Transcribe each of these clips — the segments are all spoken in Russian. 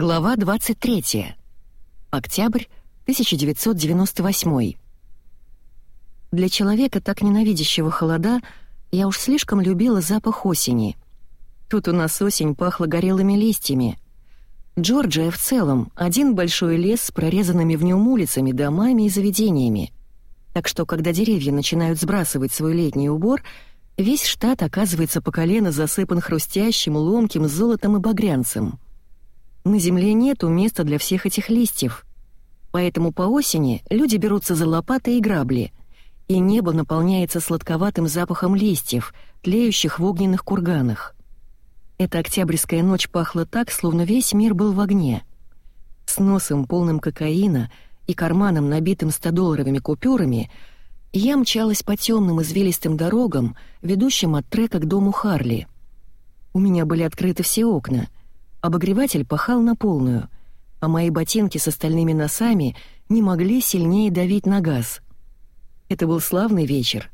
Глава 23. Октябрь 1998. Для человека, так ненавидящего холода, я уж слишком любила запах осени. Тут у нас осень пахла горелыми листьями. Джорджия в целом — один большой лес с прорезанными в нем улицами, домами и заведениями. Так что, когда деревья начинают сбрасывать свой летний убор, весь штат оказывается по колено засыпан хрустящим, ломким золотом и багрянцем — на земле нету места для всех этих листьев. Поэтому по осени люди берутся за лопаты и грабли, и небо наполняется сладковатым запахом листьев, тлеющих в огненных курганах. Эта октябрьская ночь пахла так, словно весь мир был в огне. С носом, полным кокаина, и карманом, набитым 100-долларовыми купюрами, я мчалась по темным извилистым дорогам, ведущим от трека к дому Харли. У меня были открыты все окна — Обогреватель пахал на полную, а мои ботинки с остальными носами не могли сильнее давить на газ. Это был славный вечер.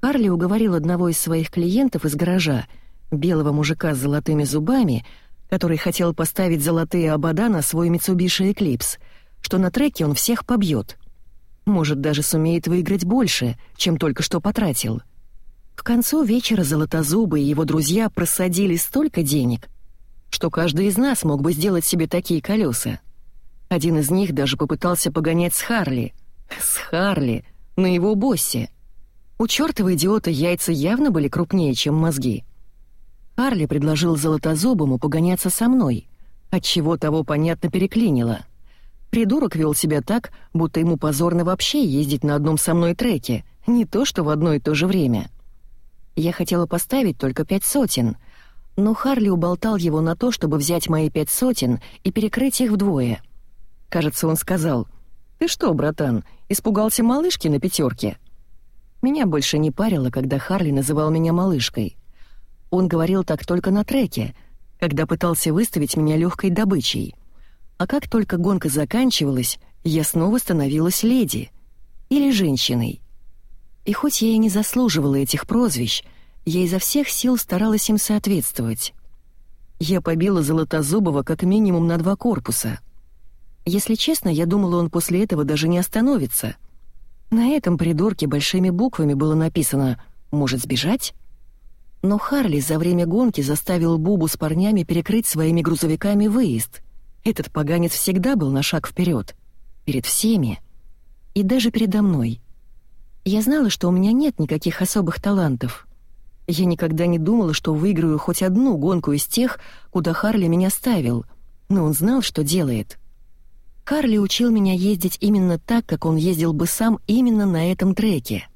Карли уговорил одного из своих клиентов из гаража, белого мужика с золотыми зубами, который хотел поставить золотые обода на свой Mitsubishi Eclipse, что на треке он всех побьет. Может, даже сумеет выиграть больше, чем только что потратил. К концу вечера Золотозубы и его друзья просадили столько денег — что каждый из нас мог бы сделать себе такие колеса. Один из них даже попытался погонять с Харли. С Харли, на его боссе. У чёртова идиота яйца явно были крупнее, чем мозги. Харли предложил Золотозубому погоняться со мной, отчего того, понятно, переклинило. Придурок вел себя так, будто ему позорно вообще ездить на одном со мной треке, не то что в одно и то же время. Я хотела поставить только пять сотен — но Харли уболтал его на то, чтобы взять мои пять сотен и перекрыть их вдвое. Кажется, он сказал, «Ты что, братан, испугался малышки на пятерке?» Меня больше не парило, когда Харли называл меня малышкой. Он говорил так только на треке, когда пытался выставить меня легкой добычей. А как только гонка заканчивалась, я снова становилась леди. Или женщиной. И хоть я и не заслуживала этих прозвищ, я изо всех сил старалась им соответствовать. Я побила Золотозубова как минимум на два корпуса. Если честно, я думала, он после этого даже не остановится. На этом придурке большими буквами было написано «Может сбежать?» Но Харли за время гонки заставил Бубу с парнями перекрыть своими грузовиками выезд. Этот поганец всегда был на шаг вперед, Перед всеми. И даже передо мной. Я знала, что у меня нет никаких особых талантов — я никогда не думала, что выиграю хоть одну гонку из тех, куда Харли меня ставил, но он знал, что делает. Харли учил меня ездить именно так, как он ездил бы сам именно на этом треке.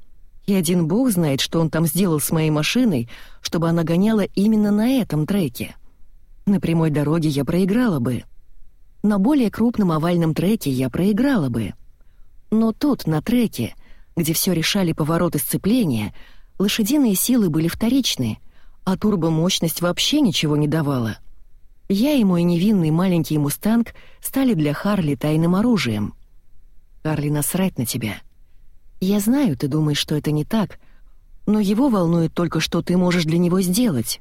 И один бог знает, что он там сделал с моей машиной, чтобы она гоняла именно на этом треке. На прямой дороге я проиграла бы. На более крупном овальном треке я проиграла бы. Но тут, на треке, где все решали повороты сцепления, Лошадиные силы были вторичны, а турбомощность вообще ничего не давала. Я и мой невинный маленький мустанг стали для Харли тайным оружием. Харли, насрать на тебя. Я знаю, ты думаешь, что это не так, но его волнует только, что ты можешь для него сделать.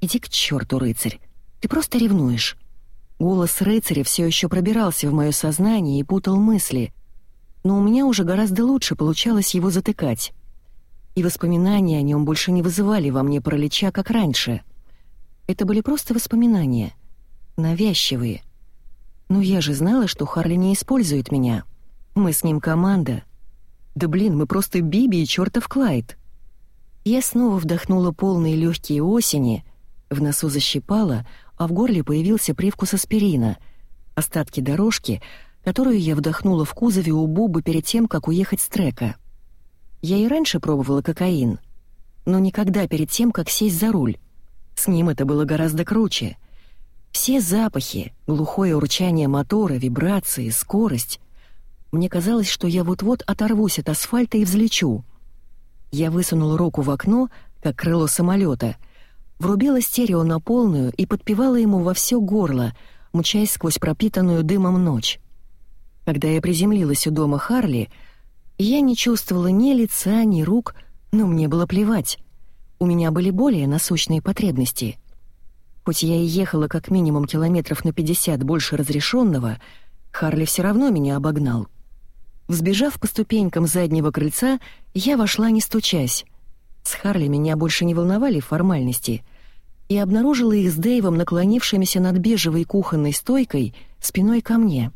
Иди к черту, рыцарь, ты просто ревнуешь. Голос рыцаря все еще пробирался в мое сознание и путал мысли, но у меня уже гораздо лучше получалось его затыкать и воспоминания о нем больше не вызывали во мне паралича, как раньше. Это были просто воспоминания, навязчивые. Но я же знала, что Харли не использует меня. Мы с ним команда. Да блин, мы просто Биби и чертов Клайд. Я снова вдохнула полные легкие осени, в носу защипала, а в горле появился привкус аспирина, остатки дорожки, которую я вдохнула в кузове у Бубы перед тем, как уехать с трека. Я и раньше пробовала кокаин, но никогда перед тем, как сесть за руль. С ним это было гораздо круче. Все запахи, глухое урчание мотора, вибрации, скорость. Мне казалось, что я вот-вот оторвусь от асфальта и взлечу. Я высунула руку в окно, как крыло самолета, врубила стерео на полную и подпевала ему во все горло, мчась сквозь пропитанную дымом ночь. Когда я приземлилась у дома Харли, я не чувствовала ни лица, ни рук, но мне было плевать. У меня были более насущные потребности. Хоть я и ехала как минимум километров на 50 больше разрешенного, Харли все равно меня обогнал. Взбежав по ступенькам заднего крыльца, я вошла не стучась. С Харли меня больше не волновали формальности, и обнаружила их с Дэйвом, наклонившимися над бежевой кухонной стойкой, спиной ко мне.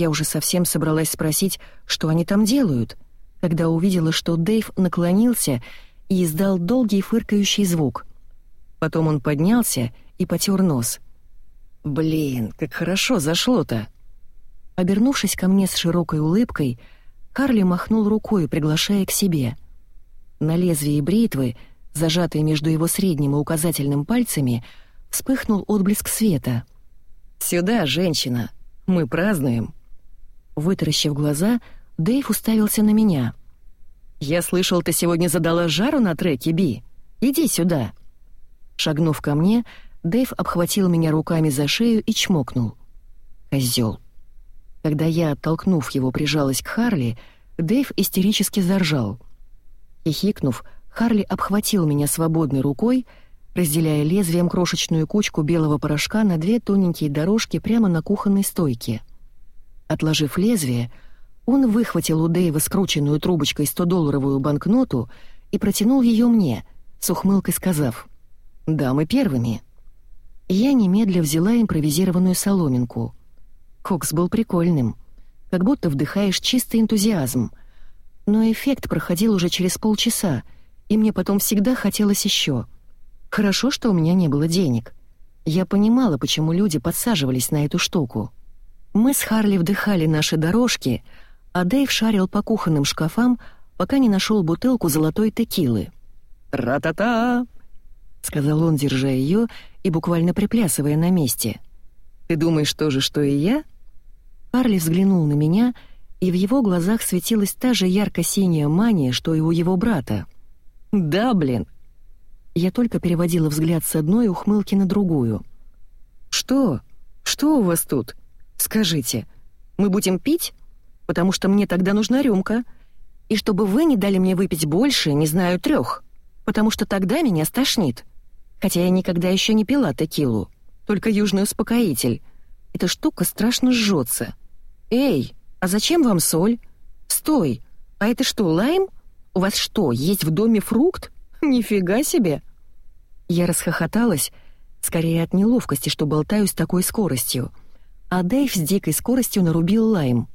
Я уже совсем собралась спросить, что они там делают, когда увидела, что Дэйв наклонился и издал долгий фыркающий звук. Потом он поднялся и потер нос. «Блин, как хорошо зашло-то!» Обернувшись ко мне с широкой улыбкой, Карли махнул рукой, приглашая к себе. На лезвии бритвы, зажатой между его средним и указательным пальцами, вспыхнул отблеск света. «Сюда, женщина! Мы празднуем!» Вытаращив глаза, Дэйв уставился на меня. «Я слышал, ты сегодня задала жару на треке, Би. Иди сюда!» Шагнув ко мне, Дэйв обхватил меня руками за шею и чмокнул. «Козёл!» Когда я, оттолкнув его, прижалась к Харли, Дэйв истерически заржал. Хихикнув, Харли обхватил меня свободной рукой, разделяя лезвием крошечную кучку белого порошка на две тоненькие дорожки прямо на кухонной стойке. Отложив лезвие, он выхватил у Дэйва скрученную трубочкой 100-долларовую банкноту и протянул ее мне, с ухмылкой сказав «Дамы первыми». Я немедля взяла импровизированную соломинку — Кокс был прикольным, как будто вдыхаешь чистый энтузиазм. Но эффект проходил уже через полчаса, и мне потом всегда хотелось еще. Хорошо, что у меня не было денег. Я понимала, почему люди подсаживались на эту штуку. Мы с Харли вдыхали наши дорожки, а Дэйв шарил по кухонным шкафам, пока не нашел бутылку золотой текилы. «Ра-та-та!» — сказал он, держа ее и буквально приплясывая на месте. «Ты думаешь то же, что и я?» Карли взглянул на меня, и в его глазах светилась та же ярко-синяя мания, что и у его брата. «Да, блин!» Я только переводила взгляд с одной ухмылки на другую. «Что? Что у вас тут? Скажите, мы будем пить? Потому что мне тогда нужна рюмка. И чтобы вы не дали мне выпить больше, не знаю, трех, потому что тогда меня стошнит. Хотя я никогда еще не пила текилу, только южный успокоитель. Эта штука страшно жжется. «Эй, а зачем вам соль? Стой, а это что, лайм? У вас что, есть в доме фрукт? Нифига себе!» Я расхохоталась, скорее от неловкости, что болтаю с такой скоростью. А Дэйв с дикой скоростью нарубил лайм.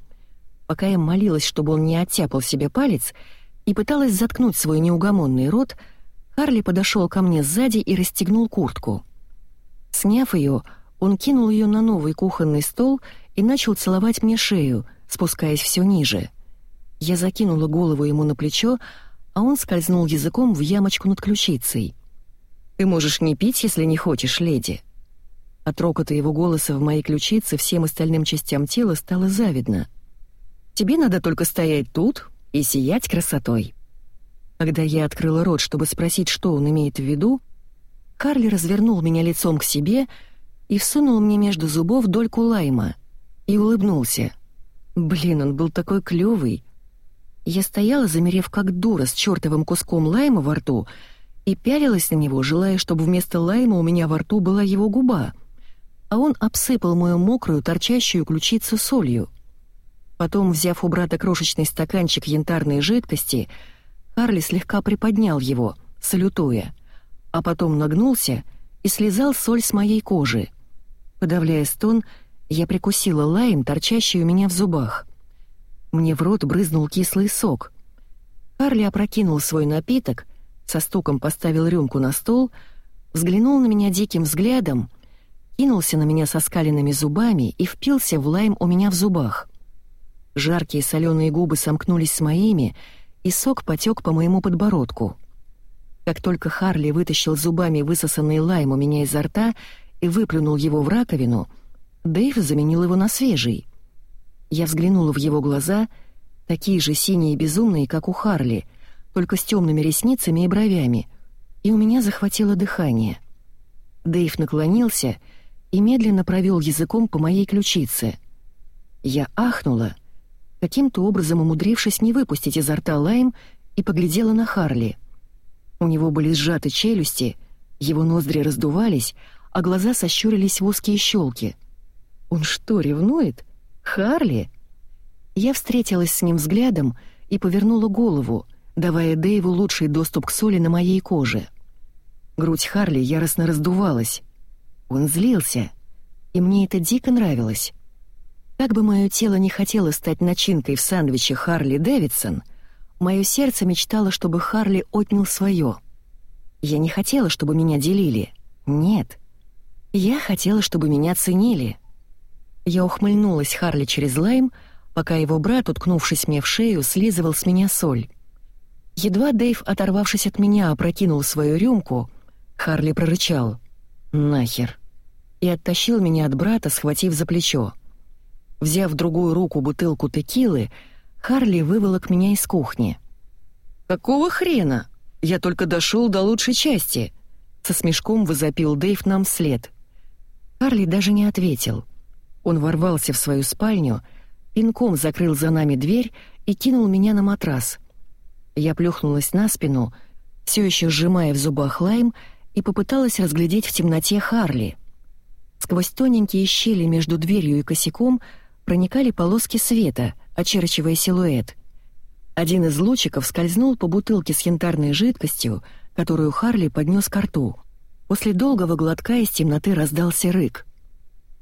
Пока я молилась, чтобы он не оттяпал себе палец, и пыталась заткнуть свой неугомонный рот, Харли подошел ко мне сзади и расстегнул куртку. Сняв ее, он кинул ее на новый кухонный стол и начал целовать мне шею, спускаясь все ниже. Я закинула голову ему на плечо, а он скользнул языком в ямочку над ключицей. «Ты можешь не пить, если не хочешь, леди». От рокота его голоса в моей ключице всем остальным частям тела стало завидно. «Тебе надо только стоять тут и сиять красотой». Когда я открыла рот, чтобы спросить, что он имеет в виду, Карли развернул меня лицом к себе и всунул мне между зубов дольку лайма — и улыбнулся. Блин, он был такой клёвый. Я стояла, замерев как дура, с чёртовым куском лайма во рту, и пялилась на него, желая, чтобы вместо лайма у меня во рту была его губа. А он обсыпал мою мокрую, торчащую ключицу солью. Потом, взяв у брата крошечный стаканчик янтарной жидкости, Карли слегка приподнял его, салютуя, а потом нагнулся и слезал соль с моей кожи. Подавляя стон, я прикусила лайм, торчащий у меня в зубах. Мне в рот брызнул кислый сок. Карли опрокинул свой напиток, со стуком поставил рюмку на стол, взглянул на меня диким взглядом, кинулся на меня со скаленными зубами и впился в лайм у меня в зубах. Жаркие соленые губы сомкнулись с моими, и сок потек по моему подбородку. Как только Харли вытащил зубами высосанный лайм у меня изо рта и выплюнул его в раковину — Дэйв заменил его на свежий. Я взглянула в его глаза, такие же синие и безумные, как у Харли, только с темными ресницами и бровями, и у меня захватило дыхание. Дэйв наклонился и медленно провел языком по моей ключице. Я ахнула, каким-то образом умудрившись не выпустить изо рта лайм, и поглядела на Харли. У него были сжаты челюсти, его ноздри раздувались, а глаза сощурились в узкие щелки. «Он что, ревнует? Харли?» Я встретилась с ним взглядом и повернула голову, давая Дэйву лучший доступ к соли на моей коже. Грудь Харли яростно раздувалась. Он злился, и мне это дико нравилось. Как бы мое тело не хотело стать начинкой в сандвиче Харли Дэвидсон, мое сердце мечтало, чтобы Харли отнял свое. Я не хотела, чтобы меня делили. Нет. Я хотела, чтобы меня ценили. Я ухмыльнулась Харли через лайм, пока его брат, уткнувшись мне в шею, слизывал с меня соль. Едва Дэйв, оторвавшись от меня, опрокинул свою рюмку, Харли прорычал «Нахер!» и оттащил меня от брата, схватив за плечо. Взяв в другую руку бутылку текилы, Харли выволок меня из кухни. «Какого хрена? Я только дошел до лучшей части!» Со смешком возопил Дэйв нам вслед. Харли даже не ответил. Он ворвался в свою спальню, пинком закрыл за нами дверь и кинул меня на матрас. Я плюхнулась на спину, все еще сжимая в зубах лайм, и попыталась разглядеть в темноте Харли. Сквозь тоненькие щели между дверью и косяком — проникали полоски света, очерчивая силуэт. Один из лучиков скользнул по бутылке с янтарной жидкостью, которую Харли поднес к рту. После долгого глотка из темноты раздался рык.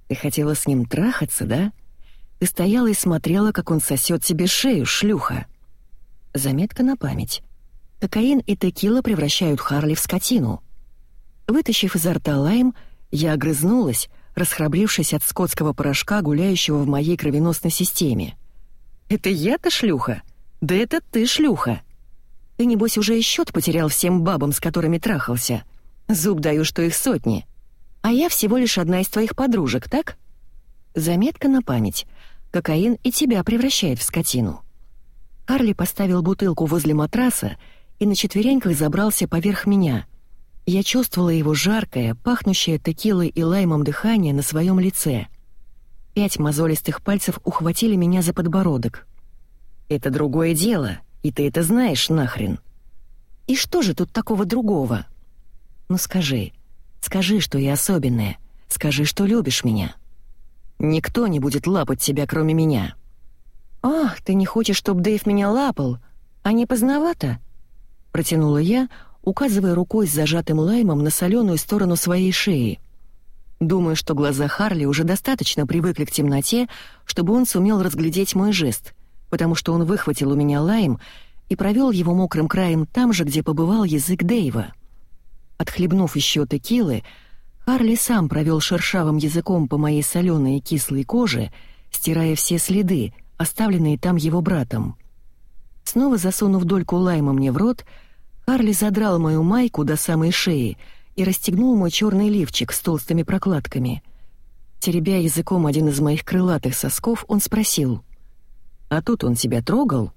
«Ты хотела с ним трахаться, да? Ты стояла и смотрела, как он сосет себе шею, шлюха!» Заметка на память. Кокаин и текила превращают Харли в скотину. Вытащив изо рта лайм, я огрызнулась, расхрабрившись от скотского порошка, гуляющего в моей кровеносной системе. «Это я-то шлюха? Да это ты шлюха! Ты, небось, уже и счет потерял всем бабам, с которыми трахался. Зуб даю, что их сотни. А я всего лишь одна из твоих подружек, так? Заметка на память. Кокаин и тебя превращает в скотину». Карли поставил бутылку возле матраса и на четвереньках забрался поверх меня — я чувствовала его жаркое, пахнущее текилой и лаймом дыхание на своем лице. Пять мозолистых пальцев ухватили меня за подбородок. «Это другое дело, и ты это знаешь нахрен». «И что же тут такого другого?» «Ну скажи, скажи, что я особенная, скажи, что любишь меня». «Никто не будет лапать тебя, кроме меня». «Ах, ты не хочешь, чтобы Дэйв меня лапал? А не поздновато?» Протянула я, указывая рукой с зажатым лаймом на соленую сторону своей шеи. Думаю, что глаза Харли уже достаточно привыкли к темноте, чтобы он сумел разглядеть мой жест, потому что он выхватил у меня лайм и провел его мокрым краем там же, где побывал язык Дэйва. Отхлебнув еще текилы, Харли сам провел шершавым языком по моей соленой и кислой коже, стирая все следы, оставленные там его братом. Снова засунув дольку лайма мне в рот, Харли задрал мою майку до самой шеи и расстегнул мой черный лифчик с толстыми прокладками. Теребя языком один из моих крылатых сосков, он спросил. «А тут он тебя трогал?»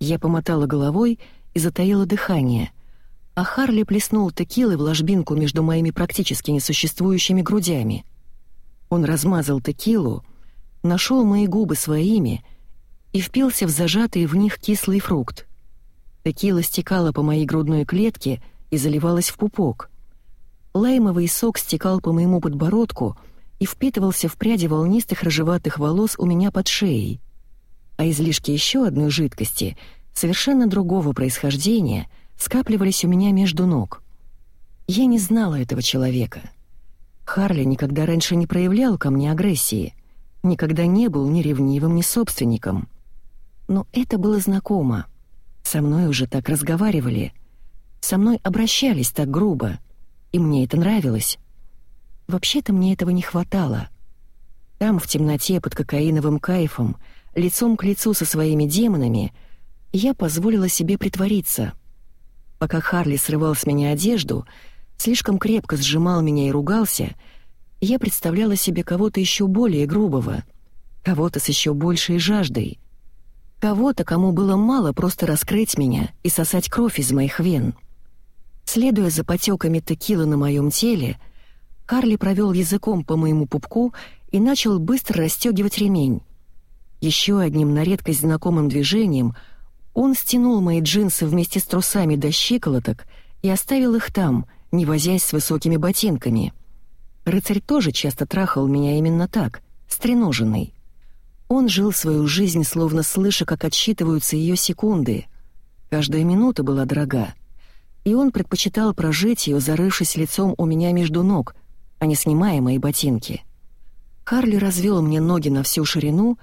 Я помотала головой и затаила дыхание, а Харли плеснул текилы в ложбинку между моими практически несуществующими грудями. Он размазал текилу, нашел мои губы своими и впился в зажатый в них кислый фрукт. Текила стекала по моей грудной клетке и заливалась в пупок. Лаймовый сок стекал по моему подбородку и впитывался в пряди волнистых рыжеватых волос у меня под шеей. А излишки еще одной жидкости, совершенно другого происхождения, скапливались у меня между ног. Я не знала этого человека. Харли никогда раньше не проявлял ко мне агрессии, никогда не был ни ревнивым, ни собственником. Но это было знакомо — со мной уже так разговаривали. Со мной обращались так грубо. И мне это нравилось. Вообще-то мне этого не хватало. Там, в темноте, под кокаиновым кайфом, лицом к лицу со своими демонами, я позволила себе притвориться. Пока Харли срывал с меня одежду, слишком крепко сжимал меня и ругался, я представляла себе кого-то еще более грубого, кого-то с еще большей жаждой — Кого-то, кому было мало просто раскрыть меня и сосать кровь из моих вен. Следуя за потеками текилы на моем теле, Карли провел языком по моему пупку и начал быстро расстегивать ремень. Еще одним на редкость знакомым движением он стянул мои джинсы вместе с трусами до щиколоток и оставил их там, не возясь с высокими ботинками. Рыцарь тоже часто трахал меня именно так, стреноженный. Он жил свою жизнь, словно слыша, как отсчитываются ее секунды. Каждая минута была дорога. И он предпочитал прожить ее, зарывшись лицом у меня между ног, а не снимая мои ботинки. Харли развел мне ноги на всю ширину,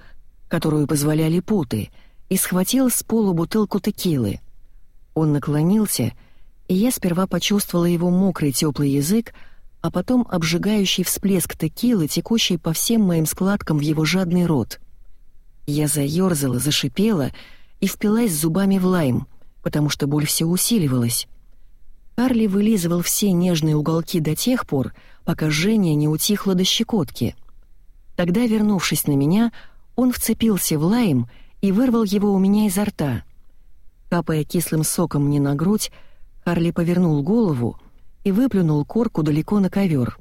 которую позволяли путы, и схватил с пола бутылку текилы. Он наклонился, и я сперва почувствовала его мокрый теплый язык, а потом обжигающий всплеск текилы, текущий по всем моим складкам в его жадный рот. Я заёрзала, зашипела и впилась зубами в лайм, потому что боль все усиливалась. Карли вылизывал все нежные уголки до тех пор, пока Женя не утихла до щекотки. Тогда, вернувшись на меня, он вцепился в лайм и вырвал его у меня изо рта. Капая кислым соком мне на грудь, Карли повернул голову и выплюнул корку далеко на ковер.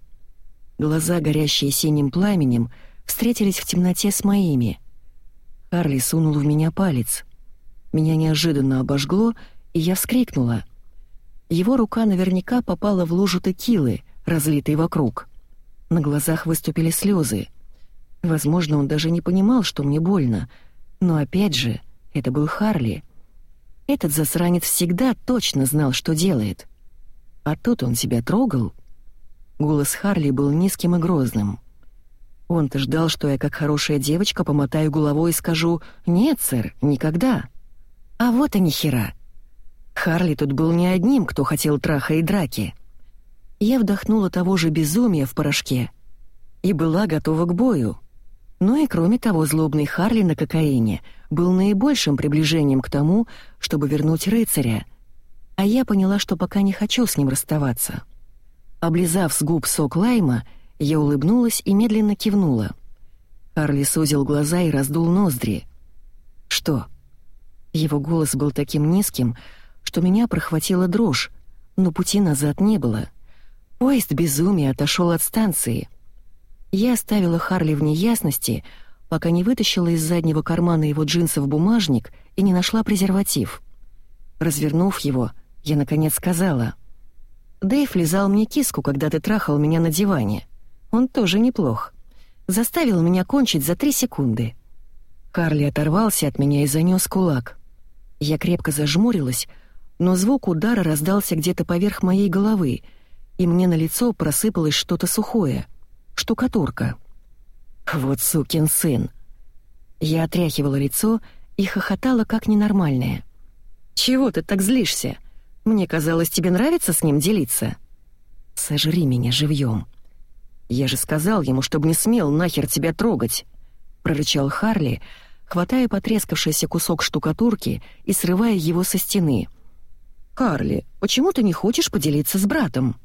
Глаза, горящие синим пламенем, встретились в темноте с моими. Карли сунул в меня палец. Меня неожиданно обожгло, и я вскрикнула. Его рука наверняка попала в лужу текилы, разлитой вокруг. На глазах выступили слезы. Возможно, он даже не понимал, что мне больно, но опять же, это был Харли. Этот засранец всегда точно знал, что делает. А тут он себя трогал. Голос Харли был низким и грозным. Он-то ждал, что я, как хорошая девочка, помотаю головой и скажу «Нет, сэр, никогда». А вот и ни хера. Харли тут был не одним, кто хотел траха и драки. Я вдохнула того же безумия в порошке и была готова к бою. Но и кроме того, злобный Харли на кокаине был наибольшим приближением к тому, чтобы вернуть рыцаря, а я поняла, что пока не хочу с ним расставаться. Облизав с губ сок лайма, я улыбнулась и медленно кивнула. Харли сузил глаза и раздул ноздри. «Что?» Его голос был таким низким, что меня прохватила дрожь, но пути назад не было. Поезд безумия отошел от станции. Я оставила Харли в неясности, пока не вытащила из заднего кармана его джинсов бумажник и не нашла презерватив. Развернув его, я наконец сказала. «Дэйв лизал мне киску, когда ты трахал меня на диване. Он тоже неплох. Заставил меня кончить за три секунды». Харли оторвался от меня и занёс кулак. Я крепко зажмурилась, но звук удара раздался где-то поверх моей головы, и мне на лицо просыпалось что-то сухое. Штукатурка. «Вот сукин сын!» Я отряхивала лицо и хохотала как ненормальная. «Чего ты так злишься? Мне казалось, тебе нравится с ним делиться?» «Сожри меня живьем!» «Я же сказал ему, чтобы не смел нахер тебя трогать!» — прорычал Харли, хватая потрескавшийся кусок штукатурки и срывая его со стены — «Карли, почему ты не хочешь поделиться с братом?»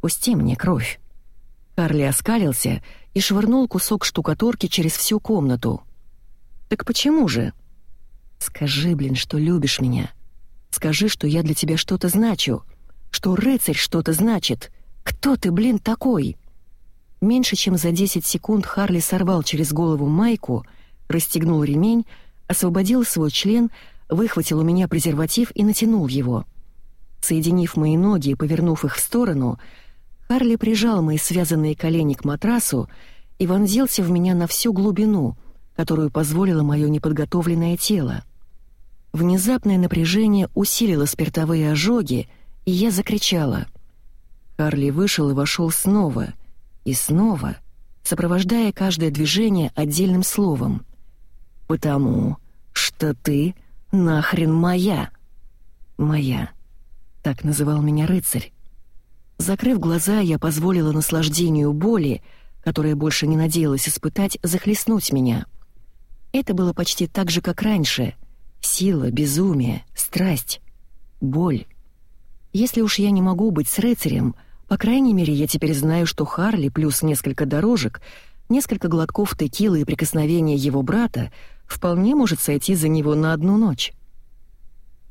«Пусти мне кровь». Карли оскалился и швырнул кусок штукатурки через всю комнату. «Так почему же?» «Скажи, блин, что любишь меня. Скажи, что я для тебя что-то значу, что рыцарь что-то значит. Кто ты, блин, такой?» Меньше чем за 10 секунд Харли сорвал через голову майку, расстегнул ремень, освободил свой член, выхватил у меня презерватив и натянул его. Соединив мои ноги и повернув их в сторону, Харли прижал мои связанные колени к матрасу и вонзился в меня на всю глубину, которую позволило мое неподготовленное тело. Внезапное напряжение усилило спиртовые ожоги, и я закричала. Харли вышел и вошел снова, и снова, сопровождая каждое движение отдельным словом. «Потому что ты нахрен моя. Моя. Так называл меня рыцарь. Закрыв глаза, я позволила наслаждению боли, которое больше не надеялась испытать, захлестнуть меня. Это было почти так же, как раньше. Сила, безумие, страсть, боль. Если уж я не могу быть с рыцарем, по крайней мере, я теперь знаю, что Харли плюс несколько дорожек, несколько глотков текилы и прикосновения его брата вполне может сойти за него на одну ночь.